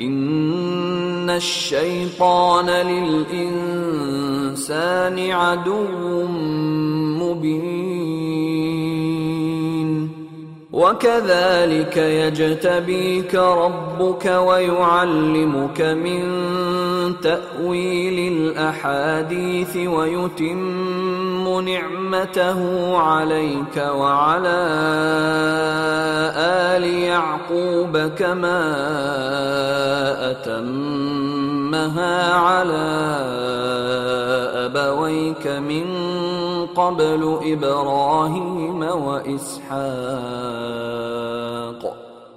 إن الشيطان للإنسان عدو مبين. وكذلك يجتبيك ربك ويعلمك من تأويل الأحاديث ويتم نعمته عليك وعلى آل يعقوب كما أتمها على أبويك من قبل إبراهيم وإسحاق.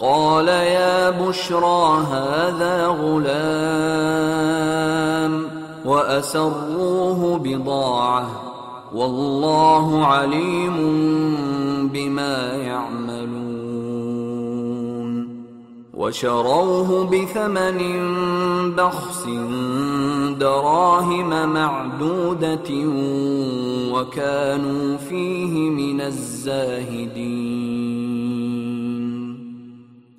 قال يا بشرى هذا غلام وأسروه بضاعة والله عليم بما يعملون وشروه بثمن بخس دراهم معدودة وكانوا فيه من الزاهدين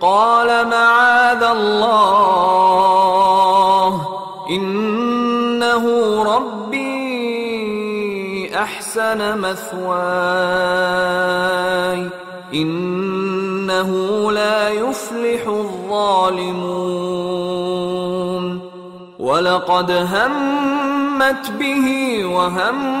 قال معاذ الله انه ربي احسن مثواي انه لا يفلح الظالمون ولقد همت به وهم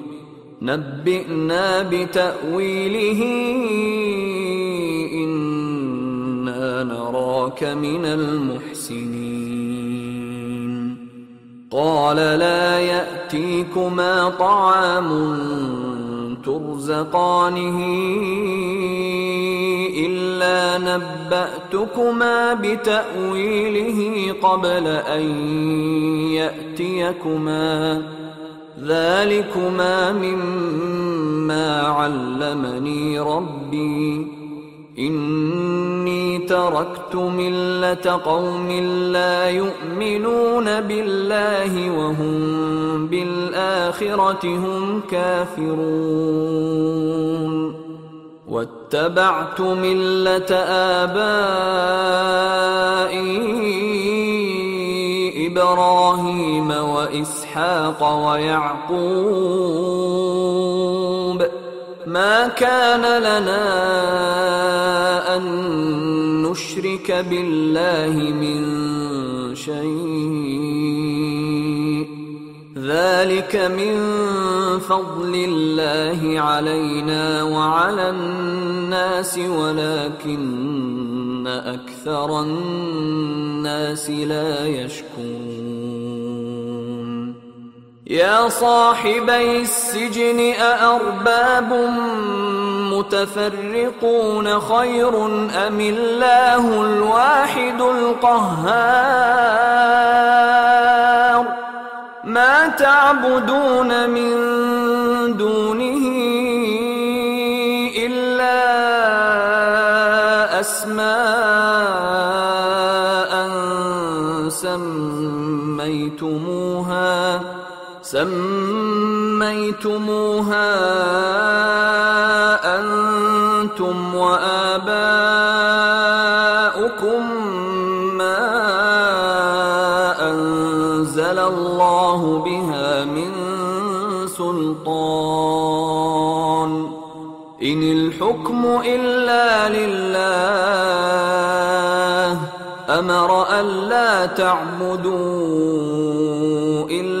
نبئنا بتأويله إنا نراك من المحسنين. قال لا يأتيكما طعام ترزقانه إلا نبأتكما بتأويله قبل أن يأتيكما. ذلكما مما علمني ربي. إني تركت ملة قوم لا يؤمنون بالله وهم بالآخرة هم كافرون. واتبعت ملة ابائي إبراهيم وإسحاق ويعقوب ما كان لنا أن نشرك بالله من شيء. ذلك من فضل الله علينا وعلى الناس ولكن أكثر الناس لا يشكرون. يا صاحبي السجن أأرباب متفرقون خير أم الله الواحد القهار؟ ما تعبدون من دونه سميتموها أنتم وآباؤكم ما أنزل الله بها من سلطان. إن الحكم إلا لله أمر الا تعبدوا إلا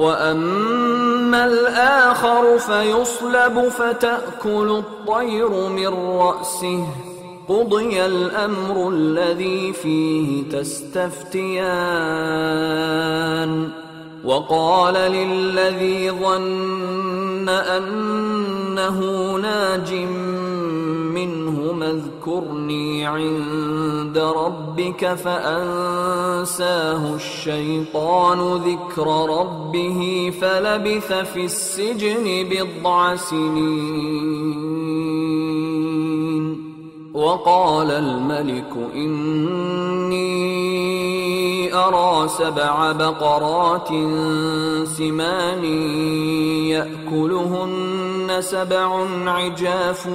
واما الآخر فيصلب فتاكل الطير من راسه قضي الامر الذي فيه تستفتيان وقال للذي ظن أنه ناج منهما اذكرني عند ربك فأنساه الشيطان ذكر ربه فلبث في السجن بضع سنين. وقال الملك إني ارى سبع بقرات سمان يأكلهن سبع عجاف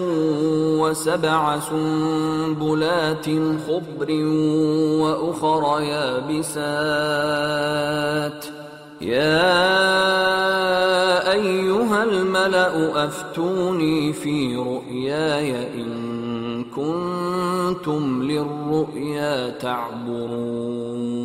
وسبع سنبلات خضر وأخر يابسات. يا أيها الملأ أفتوني في رؤياي إن كنتم للرؤيا تعبرون.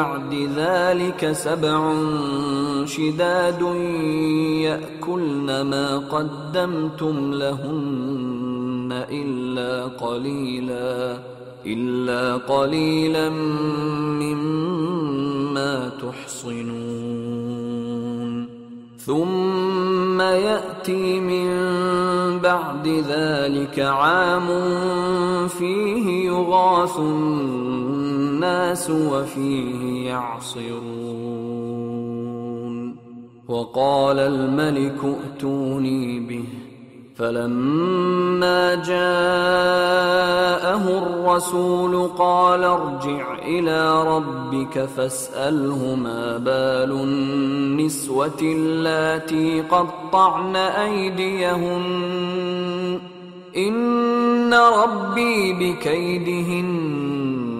بعد ذلك سبع شداد يأكلن ما قدمتم لهن إلا قليلا إلا قليلا مما تحصنون. ثم يأتي من بعد ذلك عام فيه يغاث الناس وفيه يعصرون. وقال الملك ائتوني به. فلما جاءه الرسول قال ارجع إلى ربك فاسأله ما بال النسوة اللاتي قطعن أيديهن. إن ربي بكيدهن.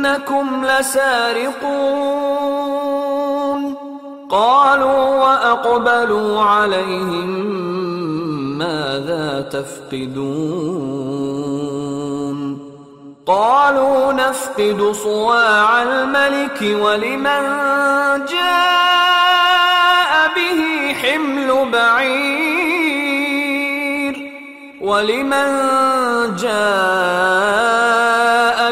إنكم لسارقون. قالوا وأقبلوا عليهم ماذا تفقدون؟ قالوا نفقد صواع الملك ولمن جاء به حمل بعير ولمن جاء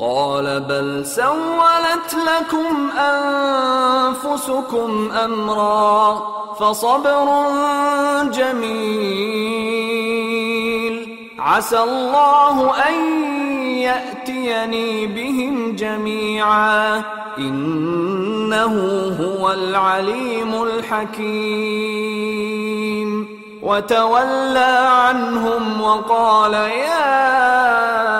قال بل سولت لكم أنفسكم أمرا فصبر جميل. عسى الله أن يأتيني بهم جميعا. إنه هو العليم الحكيم. وتولى عنهم وقال يا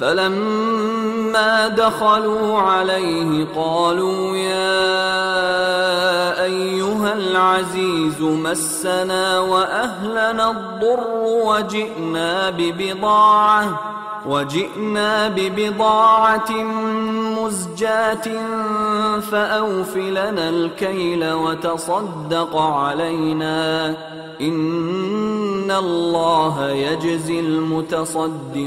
فلما دخلوا عليه قالوا يا أيها العزيز مسنا وأهلنا الضر وجئنا ببضاعة وجئنا ببضاعة مزجاة فأوف لنا الكيل وتصدق علينا. إن الله يجزي المتصدقين.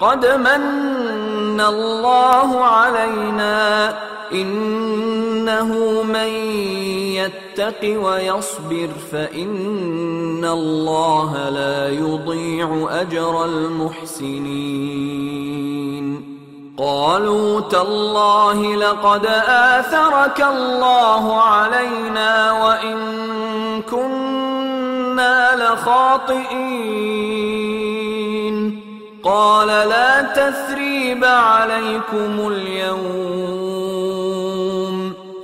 قد من الله علينا إنه من يتق ويصبر فإن الله لا يضيع أجر المحسنين. قالوا تالله لقد آثرك الله علينا وإن كنا لخاطئين. قال لا تثريب عليكم اليوم.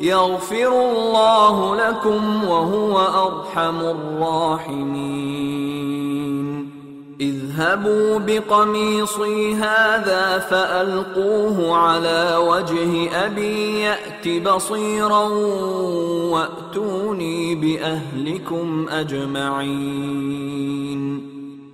يغفر الله لكم وهو أرحم الراحمين. اذهبوا بقميصي هذا فألقوه على وجه أبي يأت بصيرا وأتوني بأهلكم أجمعين.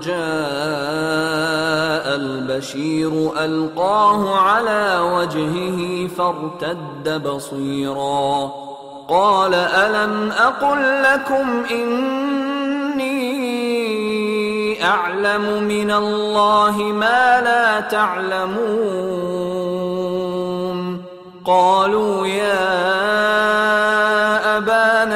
جاء البشير ألقاه على وجهه فارتد بصيرا. قال ألم أقل لكم إني أعلم من الله ما لا تعلمون؟ قالوا يا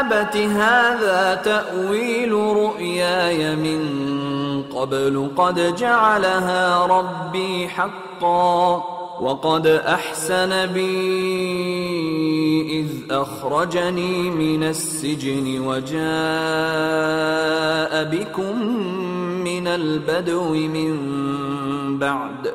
ابت هذا تأويل رؤياي من قبل. قد جعلها ربي حقا وقد أحسن بي إذ أخرجني من السجن وجاء بكم من البدو من بعد.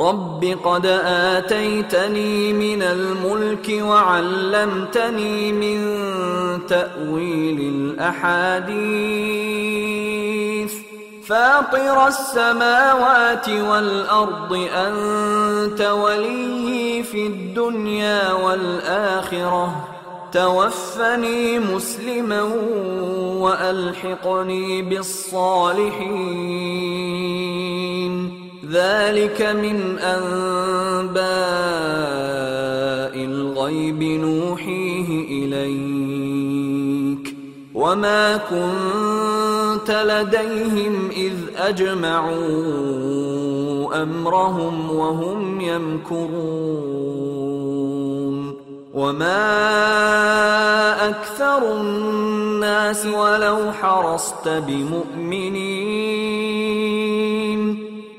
رب قد آتيتني من الملك وعلمتني من تأويل الأحاديث فاطر السماوات والأرض أنت ولي في الدنيا والآخرة توفني مسلما وألحقني بالصالحين ذلك من أنباء الغيب نوحيه إليك. وما كنت لديهم إذ أجمعوا أمرهم وهم يمكرون. وما أكثر الناس ولو حرصت بمؤمنين